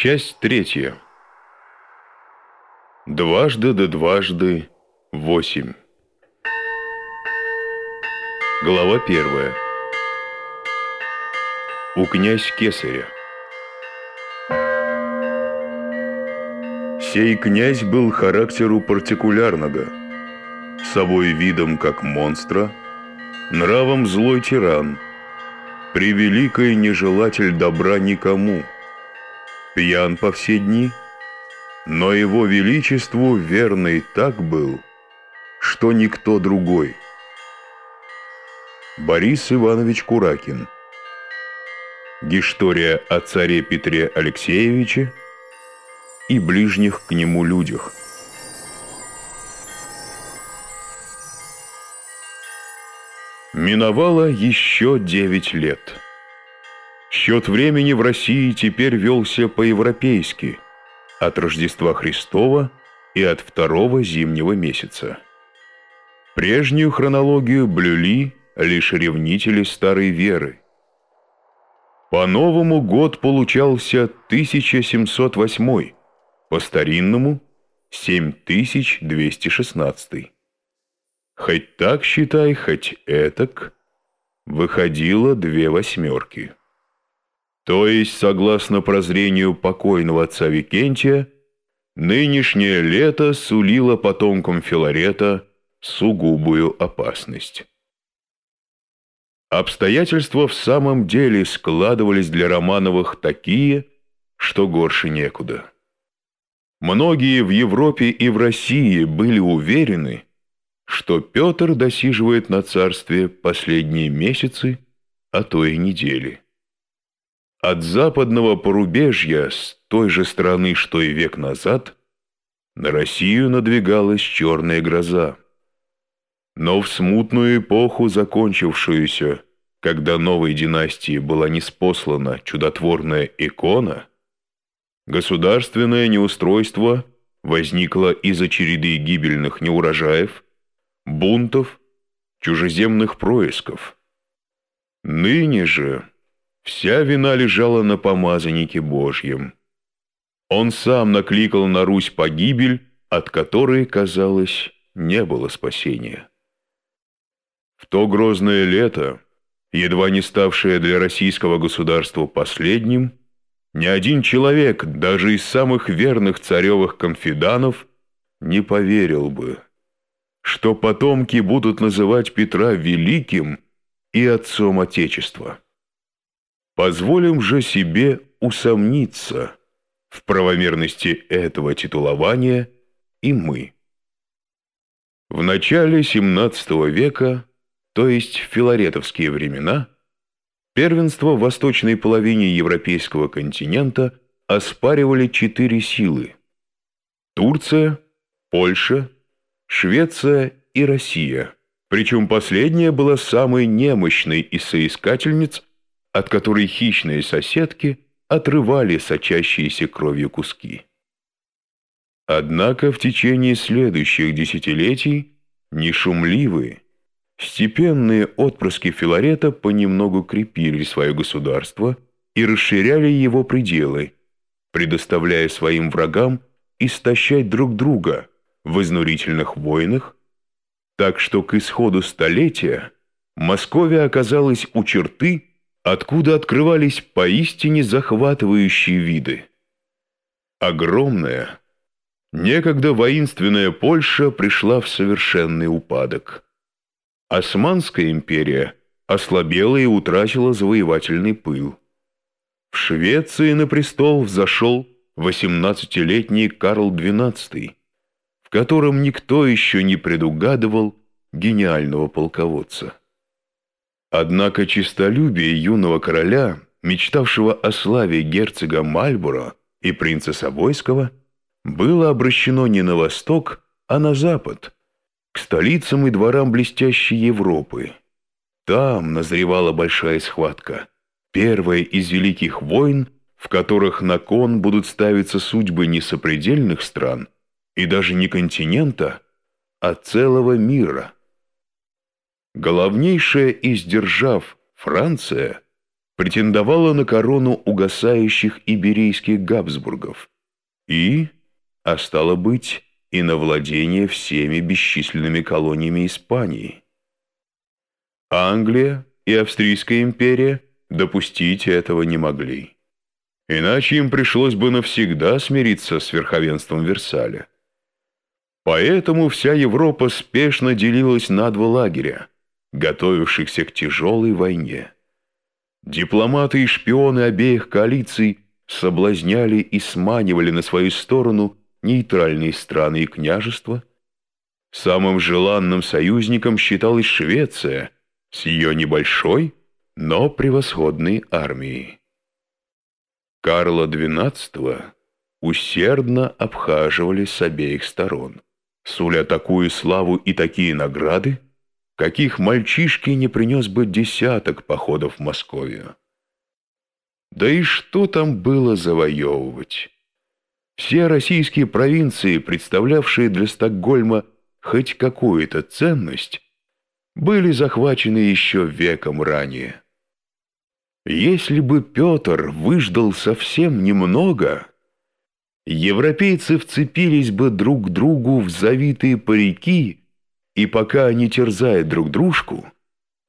Часть третья. Дважды да дважды восемь. Глава первая. У князь Кесаря. Сей князь был характеру партикулярного, собой видом как монстра, нравом злой тиран, превеликой нежелатель добра никому, пьян по все дни, но его величеству верный так был, что никто другой. Борис Иванович Куракин Гиштория о царе Петре Алексеевиче и ближних к нему людях. Миновало еще девять лет. Счет времени в России теперь велся по-европейски, от Рождества Христова и от второго зимнего месяца. Прежнюю хронологию блюли лишь ревнители старой веры. По-новому год получался 1708 по-старинному — 7216. Хоть так считай, хоть этак, выходило две восьмерки. То есть, согласно прозрению покойного отца Викентия, нынешнее лето сулило потомкам Филарета сугубую опасность. Обстоятельства в самом деле складывались для Романовых такие, что горше некуда. Многие в Европе и в России были уверены, что Петр досиживает на царстве последние месяцы, а то и недели. От западного порубежья, с той же стороны, что и век назад, на Россию надвигалась черная гроза. Но в смутную эпоху, закончившуюся, когда новой династии была неспослана чудотворная икона, Государственное неустройство возникло из-за череды гибельных неурожаев, бунтов, чужеземных происков. Ныне же вся вина лежала на помазаннике Божьем. Он сам накликал на Русь погибель, от которой, казалось, не было спасения. В то грозное лето, едва не ставшее для российского государства последним, ни один человек, даже из самых верных царевых конфиданов, не поверил бы, что потомки будут называть Петра великим и отцом Отечества. Позволим же себе усомниться в правомерности этого титулования и мы. В начале XVII века, то есть в филаретовские времена, Первенство в восточной половине европейского континента оспаривали четыре силы. Турция, Польша, Швеция и Россия. Причем последняя была самой немощной из соискательниц, от которой хищные соседки отрывали сочащиеся кровью куски. Однако в течение следующих десятилетий нешумливые, Степенные отпрыски Филарета понемногу крепили свое государство и расширяли его пределы, предоставляя своим врагам истощать друг друга в изнурительных войнах, так что к исходу столетия Московия оказалась у черты, откуда открывались поистине захватывающие виды. Огромная, некогда воинственная Польша пришла в совершенный упадок – Османская империя ослабела и утратила завоевательный пыл. В Швеции на престол взошел 18-летний Карл XII, в котором никто еще не предугадывал гениального полководца. Однако честолюбие юного короля, мечтавшего о славе герцога Мальборо и принца Савойского, было обращено не на восток, а на запад – к столицам и дворам блестящей Европы. Там назревала большая схватка, первая из великих войн, в которых на кон будут ставиться судьбы не сопредельных стран и даже не континента, а целого мира. Главнейшая из держав, Франция, претендовала на корону угасающих иберийских Габсбургов и, а стало быть, и на владение всеми бесчисленными колониями Испании. Англия и Австрийская империя допустить этого не могли. Иначе им пришлось бы навсегда смириться с верховенством Версаля. Поэтому вся Европа спешно делилась на два лагеря, готовившихся к тяжелой войне. Дипломаты и шпионы обеих коалиций соблазняли и сманивали на свою сторону нейтральные страны и княжества. Самым желанным союзником считалась Швеция с ее небольшой, но превосходной армией. Карла XII усердно обхаживали с обеих сторон, суля такую славу и такие награды, каких мальчишке не принес бы десяток походов в Московию. Да и что там было завоевывать? Все российские провинции, представлявшие для Стокгольма хоть какую-то ценность, были захвачены еще веком ранее. Если бы Петр выждал совсем немного, европейцы вцепились бы друг к другу в завитые парики, и пока они терзают друг дружку,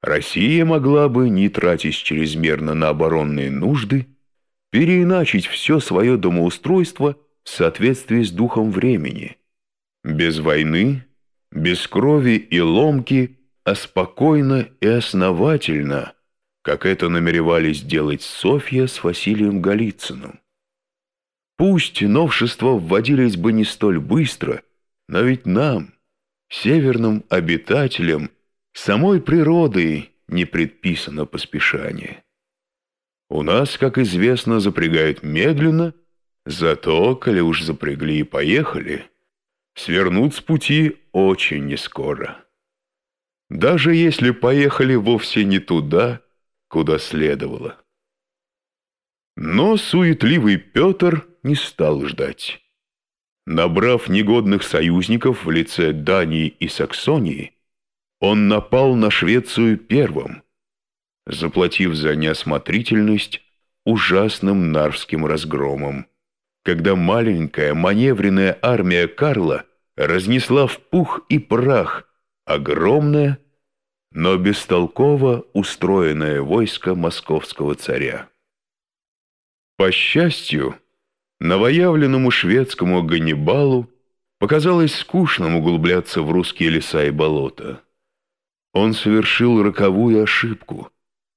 Россия могла бы, не тратясь чрезмерно на оборонные нужды, переиначить все свое домоустройство в соответствии с духом времени. Без войны, без крови и ломки, а спокойно и основательно – как это намеревались сделать Софья с Василием Голицыным. Пусть новшества вводились бы не столь быстро, но ведь нам, северным обитателям, самой природой не предписано поспешание. У нас, как известно, запрягают медленно, зато, коли уж запрягли и поехали, свернут с пути очень нескоро. Даже если поехали вовсе не туда, куда следовало. Но суетливый Петр не стал ждать. Набрав негодных союзников в лице Дании и Саксонии, он напал на Швецию первым, заплатив за неосмотрительность ужасным нарвским разгромом, когда маленькая маневренная армия Карла разнесла в пух и прах огромное но бестолково устроенное войско московского царя. По счастью, новоявленному шведскому Ганнибалу показалось скучным углубляться в русские леса и болота. Он совершил роковую ошибку,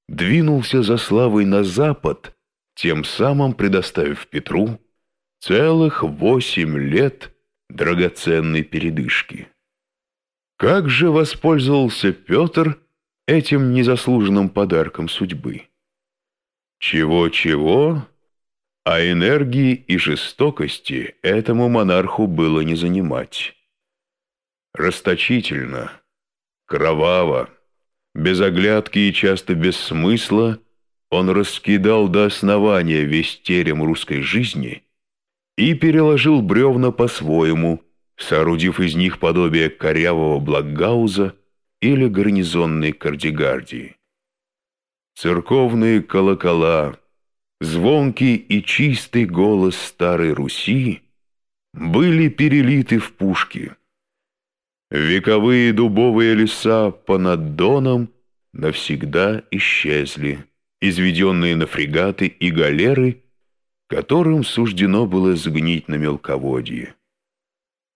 двинулся за славой на запад, тем самым предоставив Петру целых восемь лет драгоценной передышки. Как же воспользовался Петр этим незаслуженным подарком судьбы? Чего-чего, а энергии и жестокости этому монарху было не занимать. Расточительно, кроваво, без оглядки и часто без смысла он раскидал до основания весь терем русской жизни и переложил бревна по-своему – соорудив из них подобие корявого Блокгауза или гарнизонной кардигардии. Церковные колокола, звонкий и чистый голос старой Руси были перелиты в пушки. Вековые дубовые леса понад Доном навсегда исчезли, изведенные на фрегаты и галеры, которым суждено было сгнить на мелководье.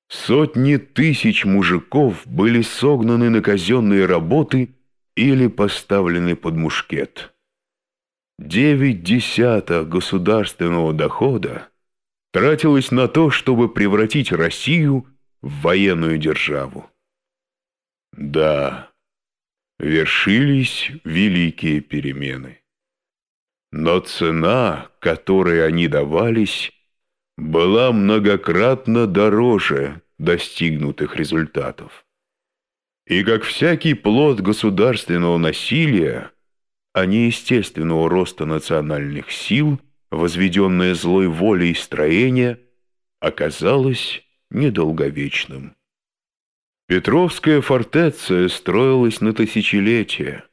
Сотни тысяч мужиков были согнаны на казенные работы или поставлены под мушкет. Девять десятых государственного дохода тратилось на то, чтобы превратить Россию в военную державу. Да, вершились великие перемены. Но цена, которой они давались, была многократно дороже достигнутых результатов. И как всякий плод государственного насилия, а не естественного роста национальных сил, возведенное злой волей строения, оказалось недолговечным. Петровская фортеция строилась на тысячелетия,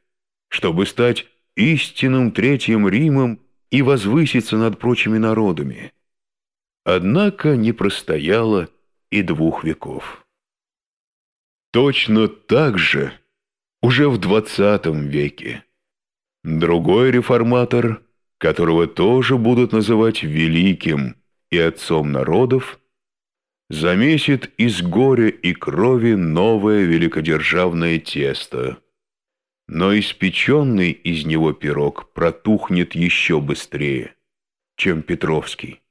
чтобы стать истинным Третьим Римом и возвыситься над прочими народами. Однако не простояло и двух веков. Точно так же уже в двадцатом веке другой реформатор, которого тоже будут называть великим и отцом народов, замесит из горя и крови новое великодержавное тесто, но испеченный из него пирог протухнет еще быстрее, чем Петровский.